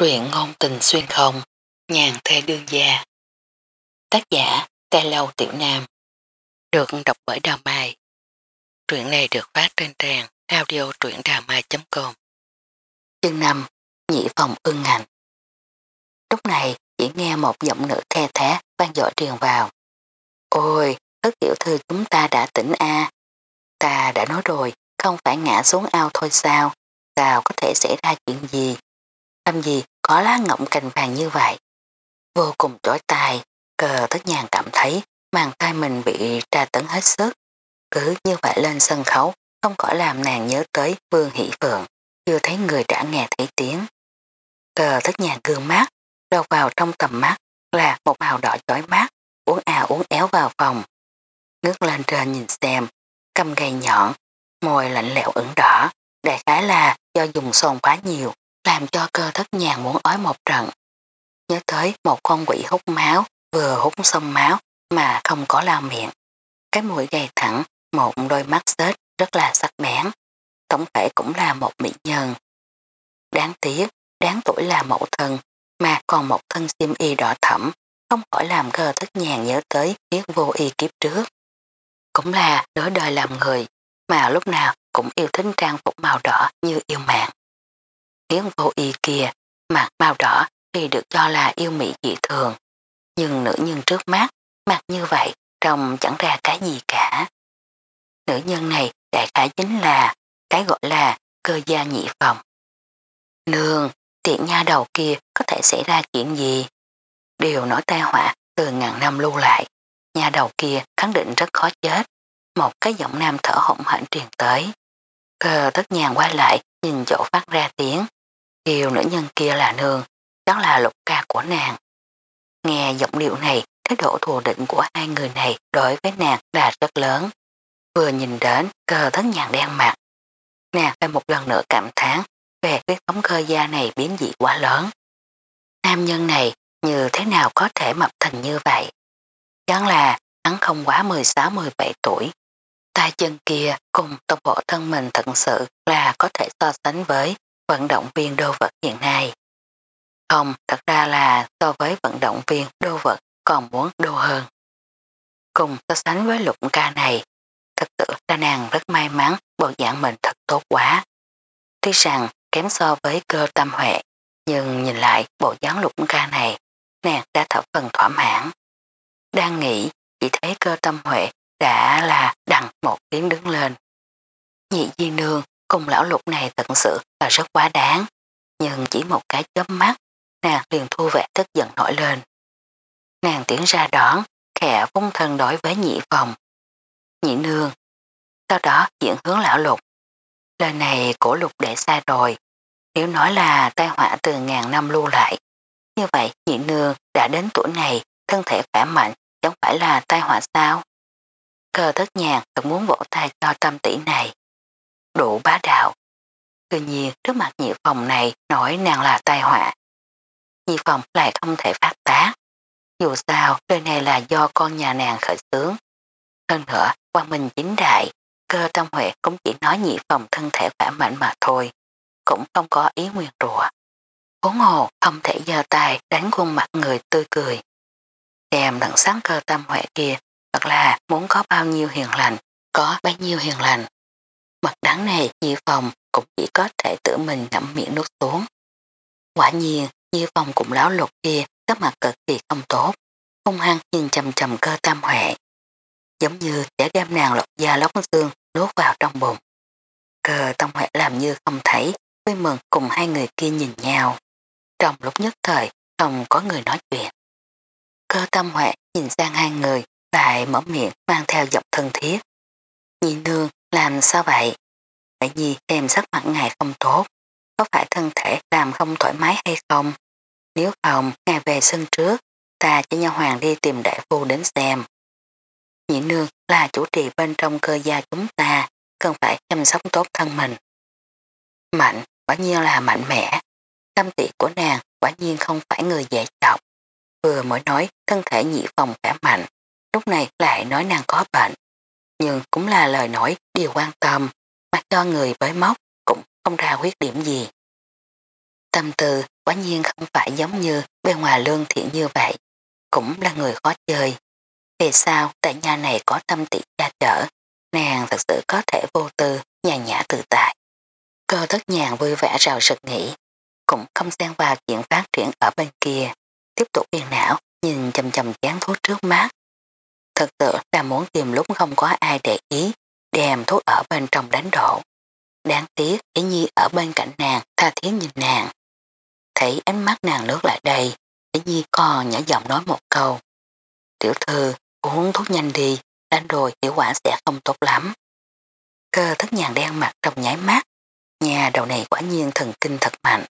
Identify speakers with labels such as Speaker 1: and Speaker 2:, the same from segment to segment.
Speaker 1: Truyện ngôn tình xuyên không, nhàn thê đương gia. Tác giả, Tê Lâu Tiểu Nam. Được đọc bởi Đào Mai. Truyện này được phát trên trang audio truyệnđàmai.com Chương 5, Nhị phòng ưng ngành. Lúc này chỉ nghe một giọng nữ the thế vang dội truyền vào. Ôi, ức tiểu thư chúng ta đã tỉnh a Ta đã nói rồi, không phải ngã xuống ao thôi sao, sao có thể xảy ra chuyện gì. Làm gì có lá ngọng cành vàng như vậy. Vô cùng chói tai, cờ tất nhàn cảm thấy màn tay mình bị tra tấn hết sức. Cứ như vậy lên sân khấu, không khỏi làm nàng nhớ tới Vương Hỷ Phượng, chưa thấy người đã nghe thấy tiếng. Cờ tất nhàn gương mát, đâu vào trong tầm mắt là một màu đỏ chói mắt, uống à uống éo vào phòng. Nước lên trên nhìn xem, cầm gầy nhọn, môi lạnh lẽo ửng đỏ, đại khái là do dùng son quá nhiều, làm cho cơ thất nhàn muốn ói một trận. Nhớ tới một con quỷ hút máu, vừa hút xong máu mà không có lao miệng. Cái mũi gầy thẳng, một đôi mắt xếch rất là sắc bén. Tổng thể cũng là một mỹ nhân. Đáng tiếc, đáng tuổi là mẫu thân, mà còn một thân xiêm y đỏ thẫm, không khỏi làm cơ thất nhàn nhớ tới biết vô y kiếp trước. Cũng là nửa đời làm người, mà lúc nào cũng yêu thích trang phục màu đỏ như yêu mạng. Tiếng vô y kia, mặt màu đỏ thì được cho là yêu mỹ dị thường. Nhưng nữ nhân trước mắt, mặt như vậy, trông chẳng ra cái gì cả. Nữ nhân này đại khái chính là cái gọi là cơ gia nhị phòng. Nương, tiện nha đầu kia có thể xảy ra chuyện gì? Điều nói tai họa từ ngàn năm lưu lại. Nhà đầu kia khẳng định rất khó chết. Một cái giọng nam thở hổn hển truyền tới. Cờ tất nhàng quay lại nhìn chỗ phát ra tiếng. Kiều nữ nhân kia là nương, chắc là lục ca của nàng. Nghe giọng điệu này, thái độ thù định của hai người này đối với nàng là rất lớn. Vừa nhìn đến cơ thân nhàn đen mặt. Nàng phải một lần nữa cảm thán về cái thống cơ gia này biến dị quá lớn. Nam nhân này như thế nào có thể mập thành như vậy? Chẳng là hắn không quá 16-17 tuổi. tay chân kia cùng tốc bộ thân mình thật sự là có thể so sánh với vận động viên đô vật hiện nay. Không, thật ra là so với vận động viên đô vật còn muốn đô hơn. Cùng so sánh với lục ca này, thật sự là nàng rất may mắn bộ dạng mình thật tốt quá. Tuy rằng kém so với cơ tâm huệ, nhưng nhìn lại bộ dáng lục ca này, nàng đã thập phần thỏa mãn. Đang nghĩ, chỉ thấy cơ tâm huệ đã là đằng một tiếng đứng lên. Nhị di nương cùng lão lục này thật sự là rất quá đáng, nhưng chỉ một cái chớp mắt, nàng liền thu vẻ tức giận nổi lên. Nàng tiến ra đón, khẽ vung thân đối với nhị phòng. Nhị nương, sau đó diễn hướng lão lục. Lời này cổ lục để xa rồi, nếu nói là tai họa từ ngàn năm lưu lại, như vậy nhị nương đã đến tuổi này, thân thể khỏe mạnh, chẳng phải là tai họa sao? Cơ thất nhàn thật muốn vỗ tay cho tâm tỷ này đủ bá đạo. Tuy nhiên trước mặt nhị phòng này nói nàng là tai họa. Nhị phòng lại không thể phát tác. Dù sao, đời này là do con nhà nàng khởi xướng. Hơn nữa, qua mình chính đại, cơ tâm huệ cũng chỉ nói nhị phòng thân thể khỏe mạnh mà thôi. Cũng không có ý nguyên rùa. Hốn hồ không thể giơ tay đánh khuôn mặt người tươi cười. Xem đằng sáng cơ tâm huệ kia, thật là muốn có bao nhiêu hiền lành, có bấy nhiêu hiền lành. Mặt đắng này Di Phong cũng chỉ có thể tự mình ngậm miệng nuốt xuống. Quả nhiên, Di Phong cũng láo lục kia các mặt cực kỳ không tốt, hung hăng nhìn chầm chầm cơ tam huệ. Giống như sẽ đem nàng lột da lóc xương nuốt vào trong bụng. Cơ tam huệ làm như không thấy, vui mừng cùng hai người kia nhìn nhau. Trong lúc nhất thời, không có người nói chuyện. Cơ tâm huệ nhìn sang hai người, lại mở miệng mang theo giọng thân thiết. Nhi nương làm sao vậy? Tại vì em sắc mặt ngài không tốt, có phải thân thể làm không thoải mái hay không? Nếu không, ngài về sân trước, ta cho nhà hoàng đi tìm đại phu đến xem. Nhị nương là chủ trì bên trong cơ gia chúng ta, cần phải chăm sóc tốt thân mình. Mạnh, quả nhiên là mạnh mẽ. Tâm tị của nàng quả nhiên không phải người dễ chọc. Vừa mới nói thân thể nhị phòng khỏe mạnh, lúc này lại nói nàng có bệnh nhưng cũng là lời nói điều quan tâm, mặc cho người với móc cũng không ra khuyết điểm gì. Tâm tư quả nhiên không phải giống như bên ngoài lương thiện như vậy, cũng là người khó chơi. Vì sao tại nhà này có tâm tỷ gia trở, nàng thật sự có thể vô tư, nhàn nhã tự tại. Cơ thất nhàn vui vẻ rào rực nghĩ, cũng không xen vào chuyện phát triển ở bên kia, tiếp tục yên não, nhìn chầm chầm chán thuốc trước mắt. Thật sự là muốn tìm lúc không có ai để ý, đem thuốc ở bên trong đánh đổ. Đáng tiếc, ý nhi ở bên cạnh nàng, tha thiết nhìn nàng. Thấy ánh mắt nàng nước lại đây, ý nhi còn nhỏ giọng nói một câu. Tiểu thư, uống thuốc nhanh đi, đánh rồi hiệu quả sẽ không tốt lắm. Cơ thức nhàng đen mặt trong nháy mắt, nhà đầu này quả nhiên thần kinh thật mạnh.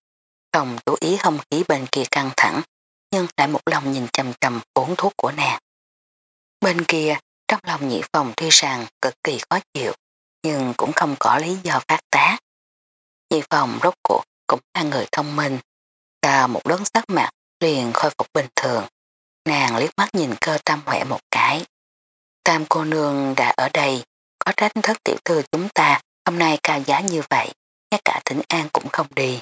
Speaker 1: Không chú ý không khí bên kia căng thẳng, nhưng lại một lòng nhìn chầm chầm uống thuốc của nàng. Bên kia, trong lòng nhị phòng tuy rằng cực kỳ khó chịu, nhưng cũng không có lý do phát tác. Nhị phòng rốt cuộc cũng là người thông minh, và một đớn sắc mặt liền khôi phục bình thường. Nàng liếc mắt nhìn cơ tam huệ một cái. Tam cô nương đã ở đây, có trách thất tiểu thư chúng ta hôm nay cao giá như vậy, ngay cả thỉnh an cũng không đi.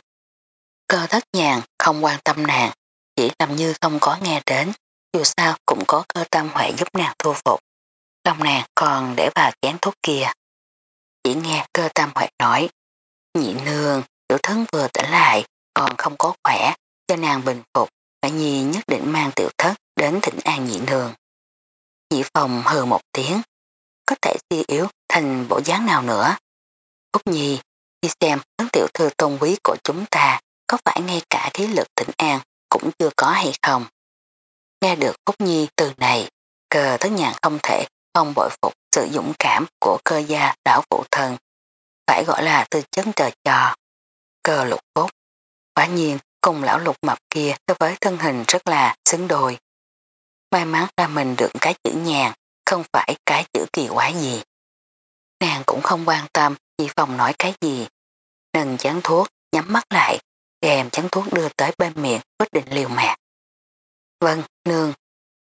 Speaker 1: Cơ thất nhàn không quan tâm nàng, chỉ làm như không có nghe đến, dù sao cũng có cơ tâm huệ giúp nàng thu phục. Lòng nàng còn để vào chén thuốc kia. Chỉ nghe cơ tâm huệ nói, nhị nương, tiểu thân vừa tỉnh lại, còn không có khỏe, cho nàng bình phục, phải nhi nhất định mang tiểu thất đến thỉnh an nhị nương. Nhị phòng hừ một tiếng, có thể suy yếu thành bộ dáng nào nữa. Úc Nhi, đi xem hướng tiểu thư tôn quý của chúng ta có phải ngay cả khí lực thỉnh an cũng chưa có hay không. Nghe được Úc Nhi từ này, cờ tất nhàn không thể không bội phục sự dũng cảm của cơ gia đảo phụ thân. Phải gọi là tư chấn trời trò. Cờ lục cốt. Quả nhiên cùng lão lục mập kia với thân hình rất là xứng đôi. May mắn là mình được cái chữ nhàn, không phải cái chữ kỳ quái gì. Nàng cũng không quan tâm chị phòng nói cái gì. Nâng chán thuốc, nhắm mắt lại, kèm chán thuốc đưa tới bên miệng quyết định liều mạng. Vâng, nương.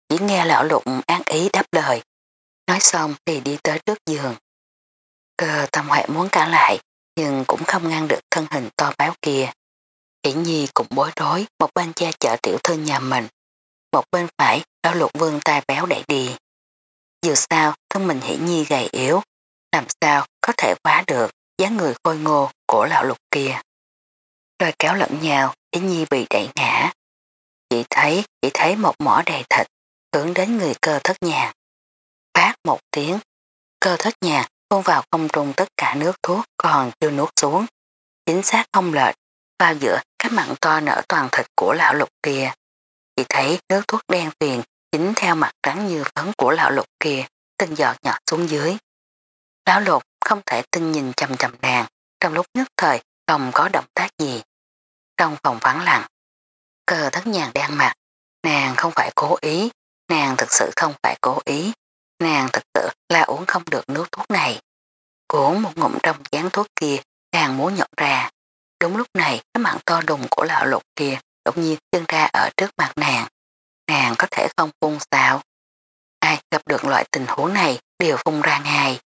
Speaker 1: Chỉ nghe lão lục an ý đáp lời. Nói xong thì đi tới trước giường. Cơ tâm hoại muốn cả lại, nhưng cũng không ngăn được thân hình to béo kia. Kỷ nhi cũng bối rối, một bên che chở tiểu thư nhà mình. Một bên phải, lão lục vương tay béo đẩy đi. Dù sao, thân mình hỷ nhi gầy yếu, làm sao có thể quá được dáng người khôi ngô của lão lục kia. Rồi kéo lẫn nhau, Ý Nhi bị đẩy ngã. Chỉ thấy, chỉ thấy một mỏ đầy thịt, hướng đến người cơ thất nhà. Phát một tiếng, cơ thất nhà phun vào không trung tất cả nước thuốc còn chưa nuốt xuống. Chính xác không lệch, vào giữa các mặn to nở toàn thịt của lão lục kia. Chỉ thấy nước thuốc đen tuyền chính theo mặt trắng như phấn của lão lục kia, tinh giọt nhọt xuống dưới. Lão lục không thể tin nhìn chầm chầm nàng, trong lúc nhất thời không có động tác gì. Trong phòng vắng lặng, cờ thất nhàng đang mặt, nàng không phải cố ý, nàng thực sự không phải cố ý, nàng thực sự là uống không được nước thuốc này. Cuốn một ngụm trong chán thuốc kia, nàng muốn nhọt ra. Đúng lúc này, cái mạng to đùng của lão lục kia đột nhiên chân ra ở trước mặt nàng. Nàng có thể không phun sao. Ai gặp được loại tình huống này đều phun ra ngay.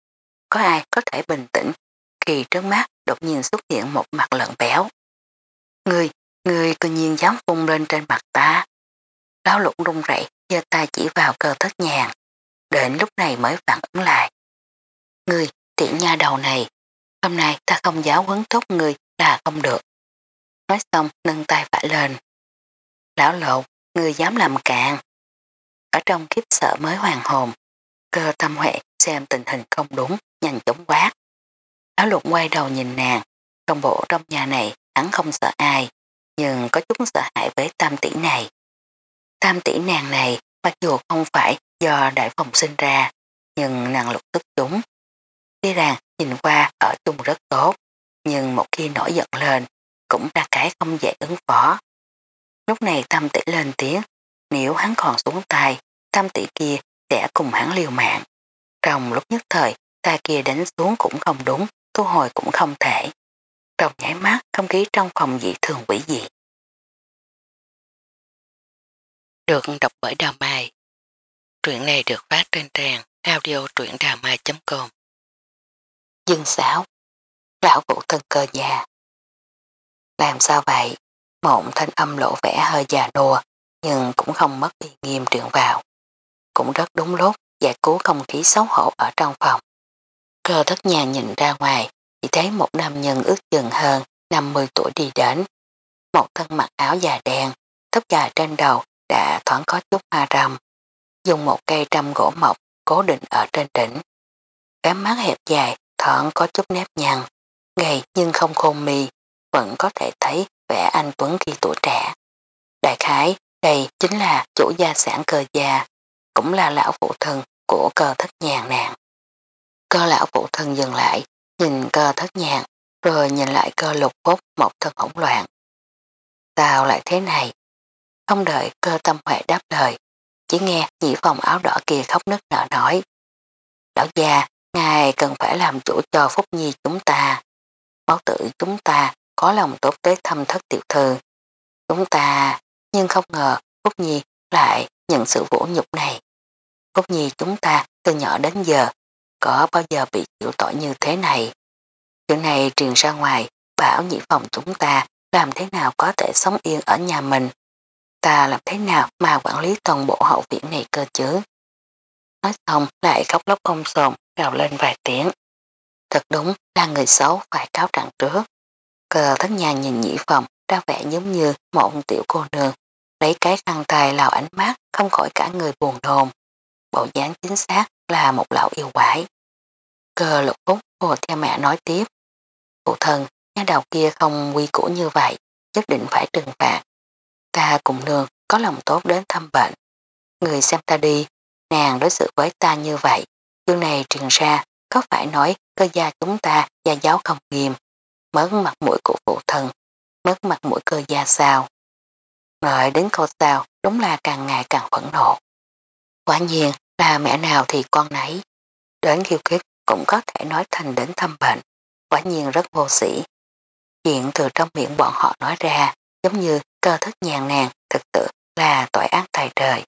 Speaker 1: Có ai có thể bình tĩnh khi trước mắt đột nhiên xuất hiện một mặt lợn béo. Người, người tự nhiên dám phun lên trên mặt ta. Lão lũng rung rẩy giơ tay chỉ vào cơ thất nhàng. Đến lúc này mới phản ứng lại. Người, tiện nha đầu này, hôm nay ta không giáo huấn tốt người là không được. Nói xong nâng tay phải lên. Lão lộn, người dám làm cạn. Ở trong kiếp sợ mới hoàng hồn, cơ tâm huệ xem tình hình không đúng, nhanh chóng quát. lão lục quay đầu nhìn nàng, trong bộ trong nhà này hắn không sợ ai, nhưng có chút sợ hãi với tam tỷ này. Tam tỷ nàng này mặc dù không phải do đại phòng sinh ra, nhưng nàng lục tức chúng. Tuy rằng nhìn qua ở chung rất tốt, nhưng một khi nổi giận lên, cũng là cái không dễ ứng phó. Lúc này tam tỷ lên tiếng, nếu hắn còn xuống tay, tam tỷ kia sẽ cùng hắn liều mạng. Trong lúc nhất thời, ta kia đánh xuống cũng không đúng, thu hồi cũng không thể. Trong nhảy mắt, không khí trong phòng dị thường quỷ dị. Được đọc bởi Đào Mai. Truyện này được phát trên trang audio truyệnđàmai.com Dương xảo Lão vũ thân cơ già Làm sao vậy? Mộng thanh âm lộ vẻ hơi già nua, nhưng cũng không mất uy nghiêm truyền vào. Cũng rất đúng lúc giải cứu không khí xấu hổ ở trong phòng. Cơ thất nhà nhìn ra ngoài, chỉ thấy một nam nhân ước chừng hơn 50 tuổi đi đến. Một thân mặc áo già đen, tóc dài trên đầu đã thoáng có chút hoa râm. Dùng một cây trăm gỗ mộc cố định ở trên đỉnh. Cái mắt hẹp dài thoáng có chút nếp nhăn, gầy nhưng không khôn mi, vẫn có thể thấy vẻ anh Tuấn khi tuổi trẻ. Đại khái, đây chính là chủ gia sản cơ gia, cũng là lão phụ thân của cơ thất nhàn nàng. Cơ lão phụ thân dừng lại, nhìn cơ thất nhàn, rồi nhìn lại cơ lục bốc một thân hỗn loạn. Sao lại thế này? Không đợi cơ tâm huệ đáp lời, chỉ nghe nhị phòng áo đỏ kia khóc nức nở nói. Lão già, ngài cần phải làm chủ cho Phúc Nhi chúng ta. Báo tử chúng ta có lòng tốt tới thăm thất tiểu thư. Chúng ta, nhưng không ngờ Phúc Nhi lại nhận sự vũ nhục này. Phúc Nhi chúng ta từ nhỏ đến giờ có bao giờ bị chịu tội như thế này. Chuyện này truyền ra ngoài, bảo nhị phòng chúng ta làm thế nào có thể sống yên ở nhà mình. Ta làm thế nào mà quản lý toàn bộ hậu viện này cơ chứ? Nói xong lại khóc lóc ông sồn gào lên vài tiếng. Thật đúng là người xấu phải cáo trạng trước. Cờ thất nhà nhìn nhị phòng ra vẻ giống như một tiểu cô nương lấy cái khăn tay lào ánh mắt không khỏi cả người buồn nôn. Bộ dáng chính xác là một lão yêu quái. Cờ lục phúc hồ theo mẹ nói tiếp. Phụ thân, nhà đầu kia không quy củ như vậy, nhất định phải trừng phạt. Ta cùng nương có lòng tốt đến thăm bệnh. Người xem ta đi, nàng đối xử với ta như vậy. Chương này truyền ra, có phải nói cơ gia chúng ta gia giáo không nghiêm, mất mặt mũi của phụ thân, mất mặt mũi cơ gia sao. Ngợi đến câu sao, đúng là càng ngày càng phẫn nộ. Quả nhiên là mẹ nào thì con nấy. Đến khiêu khích cũng có thể nói thành đến thăm bệnh, quả nhiên rất vô sĩ. Chuyện từ trong miệng bọn họ nói ra, giống như cơ thức nhàn nàng thực tự là tội ác tài trời.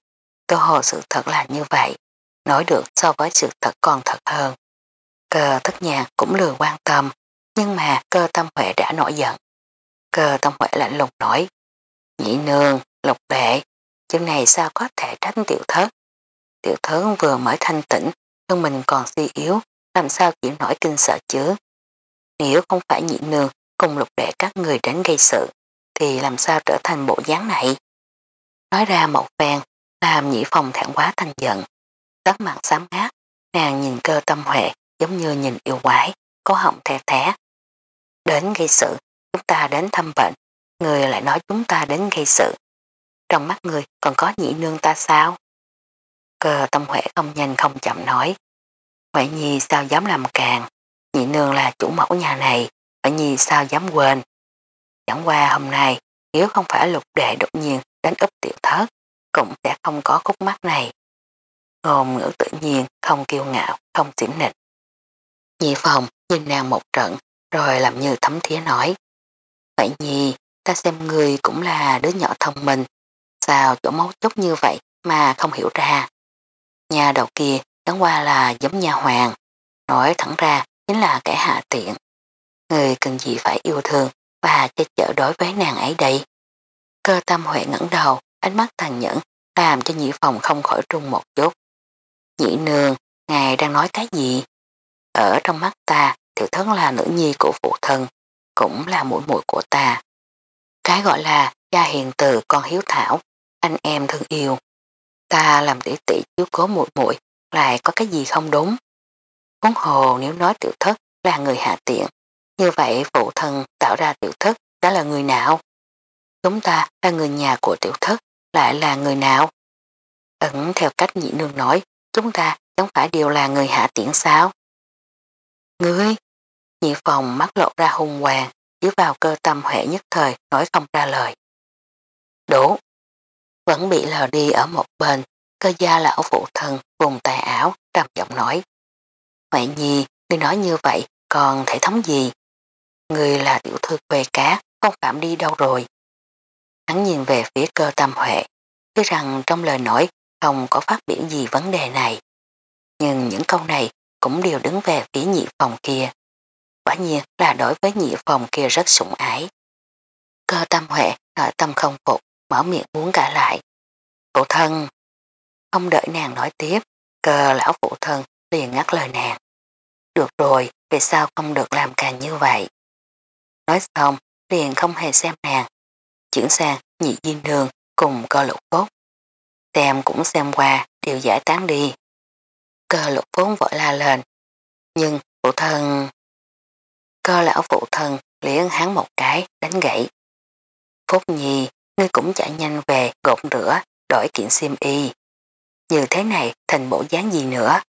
Speaker 1: Cơ hồ sự thật là như vậy, nói được so với sự thật còn thật hơn. Cơ thức nhàn cũng lừa quan tâm, nhưng mà cơ tâm huệ đã nổi giận. Cơ tâm huệ lạnh lùng nói, nhị nương, lục đệ, Chuyện này sao có thể tránh tiểu thất. Tiểu thớ vừa mới thanh tĩnh, thân mình còn suy yếu, làm sao chịu nổi kinh sợ chứ. Nếu không phải nhị nương cùng lục đệ các người đến gây sự, thì làm sao trở thành bộ dáng này? Nói ra một phen, làm nhị phòng thẳng quá thành giận. Tắt mặt xám ngát, nàng nhìn cơ tâm huệ giống như nhìn yêu quái, có họng the thé. Đến gây sự, chúng ta đến thăm bệnh, người lại nói chúng ta đến gây sự. Trong mắt người còn có nhị nương ta sao? Cơ tâm huệ không nhanh không chậm nói. Huệ nhi sao dám làm càng, nhị nương là chủ mẫu nhà này, Huệ nhi sao dám quên. Chẳng qua hôm nay, nếu không phải lục đệ đột nhiên đánh úp tiểu thất, cũng sẽ không có khúc mắt này. Ngôn ngữ tự nhiên, không kiêu ngạo, không xỉm nịch. Nhị phòng nhìn nàng một trận, rồi làm như thấm thía nói. Vậy nhi, ta xem người cũng là đứa nhỏ thông minh, sao chỗ máu chốc như vậy mà không hiểu ra. Nhà đầu kia chẳng qua là giống nhà hoàng, nói thẳng ra chính là kẻ hạ tiện. Người cần gì phải yêu thương và che chở đối với nàng ấy đây. Cơ tâm huệ ngẩng đầu, ánh mắt tàn nhẫn, làm cho nhị phòng không khỏi trung một chút. Nhị nương, ngài đang nói cái gì? Ở trong mắt ta, tiểu thân là nữ nhi của phụ thân, cũng là mũi mũi của ta. Cái gọi là gia hiền từ con hiếu thảo, anh em thương yêu. Ta làm tỷ tỷ chiếu cố muội muội lại có cái gì không đúng. Huống hồ nếu nói tiểu thất là người hạ tiện, như vậy phụ thân tạo ra tiểu thất đã là người nào? Chúng ta là người nhà của tiểu thất, lại là người nào? Ẩn theo cách nhị nương nói, chúng ta chẳng phải đều là người hạ tiện sao? Ngươi, nhị phòng mắt lộ ra hung hoàng, dưới vào cơ tâm hệ nhất thời nói không ra lời. Đủ, vẫn bị lờ đi ở một bên, cơ gia lão phụ thân vùng tài áo, trầm giọng nói. mẹ nhi, ngươi nói như vậy, còn thể thống gì? Người là tiểu thư quê cá, không phạm đi đâu rồi. Hắn nhìn về phía cơ tâm huệ, thấy rằng trong lời nói không có phát biểu gì vấn đề này. Nhưng những câu này cũng đều đứng về phía nhị phòng kia. Quả nhiên là đối với nhị phòng kia rất sủng ái. Cơ tâm huệ nội tâm không phục, mở miệng muốn cả lại. Phụ thân, không đợi nàng nói tiếp, cờ lão phụ thân liền ngắt lời nàng. Được rồi, vì sao không được làm càng như vậy? Nói xong, liền không hề xem nàng. Chuyển sang nhị di nương cùng cơ lục phốt. Xem cũng xem qua, đều giải tán đi. Cơ lục vốn vội la lên. Nhưng phụ thân... Cơ lão phụ thân liền hắn một cái, đánh gãy. Phúc nhi, ngươi cũng chạy nhanh về gột rửa, đổi kiện xiêm y. Như thế này thành bộ dáng gì nữa?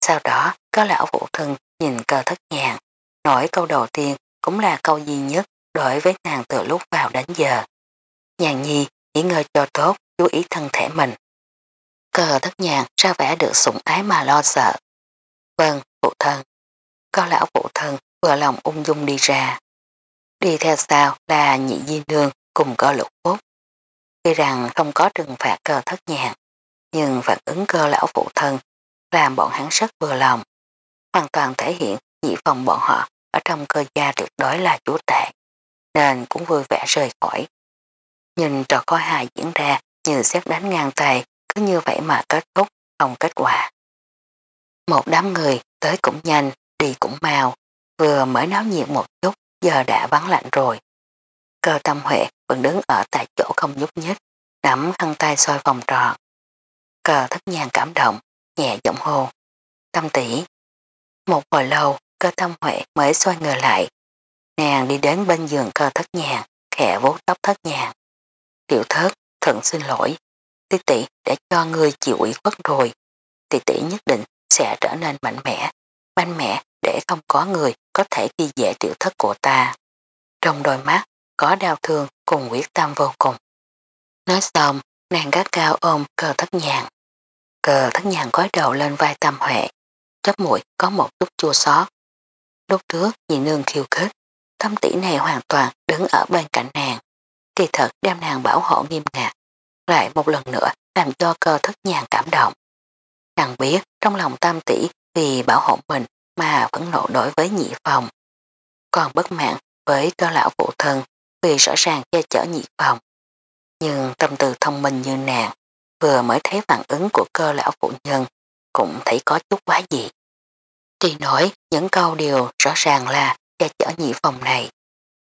Speaker 1: Sau đó, có lão phụ thân nhìn cơ thất nhàng, nói câu đầu tiên cũng là câu duy nhất đối với nàng từ lúc vào đến giờ. Nhàn nhi, nghỉ ngơi cho tốt, chú ý thân thể mình. Cơ thất nhàng ra vẻ được sủng ái mà lo sợ. Vâng, phụ thân. Có lão phụ thân vừa lòng ung dung đi ra. Đi theo sau là nhị di nương cùng có lục phúc. Tuy rằng không có trừng phạt cơ thất nhàn, nhưng phản ứng cơ lão phụ thân làm bọn hắn rất vừa lòng. Hoàn toàn thể hiện nhị phòng bọn họ ở trong cơ gia tuyệt đối là chúa tệ, nên cũng vui vẻ rời khỏi. Nhìn trò coi hài diễn ra như xét đánh ngang tay, cứ như vậy mà kết thúc, không kết quả. Một đám người tới cũng nhanh, đi cũng mau, vừa mới náo nhiệt một chút, giờ đã vắng lạnh rồi. Cơ tâm Huệ vẫn đứng ở tại chỗ không nhúc nhích, nắm khăn tay xoay vòng tròn. Cờ thất nhàng cảm động, nhẹ giọng hô. Tâm tỷ Một hồi lâu, cơ tâm Huệ mới xoay người lại. Nàng đi đến bên giường cơ thất nhàng, khẽ vốt tóc thất nhàng. Tiểu thất, thận xin lỗi. Tỷ tỷ đã cho người chịu ủy khuất rồi. Tỷ tỷ nhất định sẽ trở nên mạnh mẽ, mạnh mẽ để không có người có thể khi dễ tiểu thất của ta. Trong đôi mắt có đau thương cùng quyết tâm vô cùng. Nói xong, nàng gắt cao ôm cờ thất nhàn, Cờ thất nhàn gói đầu lên vai tâm huệ, chóp mũi có một chút chua xót. Lúc trước nhị nương khiêu khích, tâm tỷ này hoàn toàn đứng ở bên cạnh nàng. Kỳ thật đem nàng bảo hộ nghiêm ngặt, lại một lần nữa làm cho cơ thất nhàn cảm động. Nàng biết trong lòng tam tỷ vì bảo hộ mình mà vẫn nộ đối với nhị phòng. Còn bất mãn với cơ lão phụ thân vì rõ ràng che chở nhị phòng. Nhưng tâm tư thông minh như nàng vừa mới thấy phản ứng của cơ lão phụ nhân cũng thấy có chút quá dị. Tuy nói những câu điều rõ ràng là che chở nhị phòng này,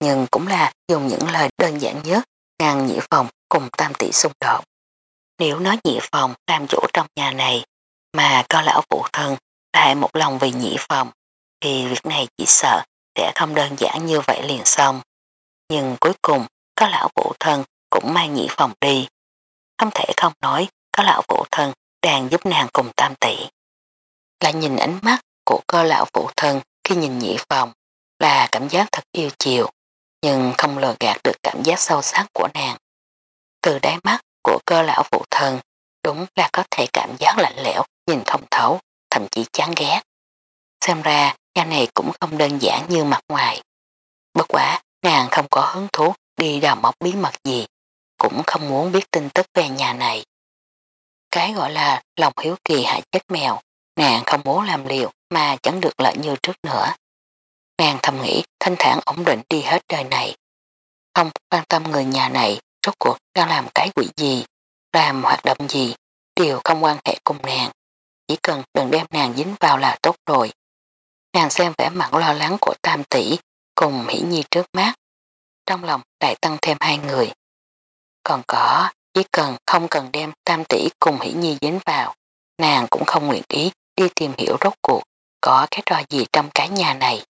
Speaker 1: nhưng cũng là dùng những lời đơn giản nhất ngăn nhị phòng cùng tam tỷ xung đột. Nếu nói nhị phòng làm chủ trong nhà này mà cơ lão phụ thân lại một lòng vì nhị phòng thì việc này chỉ sợ sẽ không đơn giản như vậy liền xong. Nhưng cuối cùng có lão phụ thân cũng mang nhị phòng đi. Không thể không nói có lão phụ thân đang giúp nàng cùng tam tỷ. Lại nhìn ánh mắt của cơ lão phụ thân khi nhìn nhị phòng là cảm giác thật yêu chiều, nhưng không lừa gạt được cảm giác sâu sắc của nàng. Từ đáy mắt của cơ lão phụ thân đúng là có thể cảm giác lạnh lẽo, nhìn không thấu, thậm chí chán ghét. Xem ra nhà này cũng không đơn giản như mặt ngoài. Bất quả nàng không có hứng thú đi đào mọc bí mật gì, cũng không muốn biết tin tức về nhà này. Cái gọi là lòng hiếu kỳ hại chết mèo, nàng không muốn làm liều mà chẳng được lợi như trước nữa. Nàng thầm nghĩ thanh thản ổn định đi hết đời này. Không quan tâm người nhà này rốt cuộc đang làm cái quỷ gì, làm hoạt động gì, đều không quan hệ cùng nàng. Chỉ cần đừng đem nàng dính vào là tốt rồi. Nàng xem vẻ mặt lo lắng của tam tỷ cùng hỷ nhi trước mắt. Trong lòng lại tăng thêm hai người. Còn có, chỉ cần không cần đem tam tỷ cùng hỷ nhi dính vào, nàng cũng không nguyện ý đi tìm hiểu rốt cuộc có cái trò gì trong cái nhà này.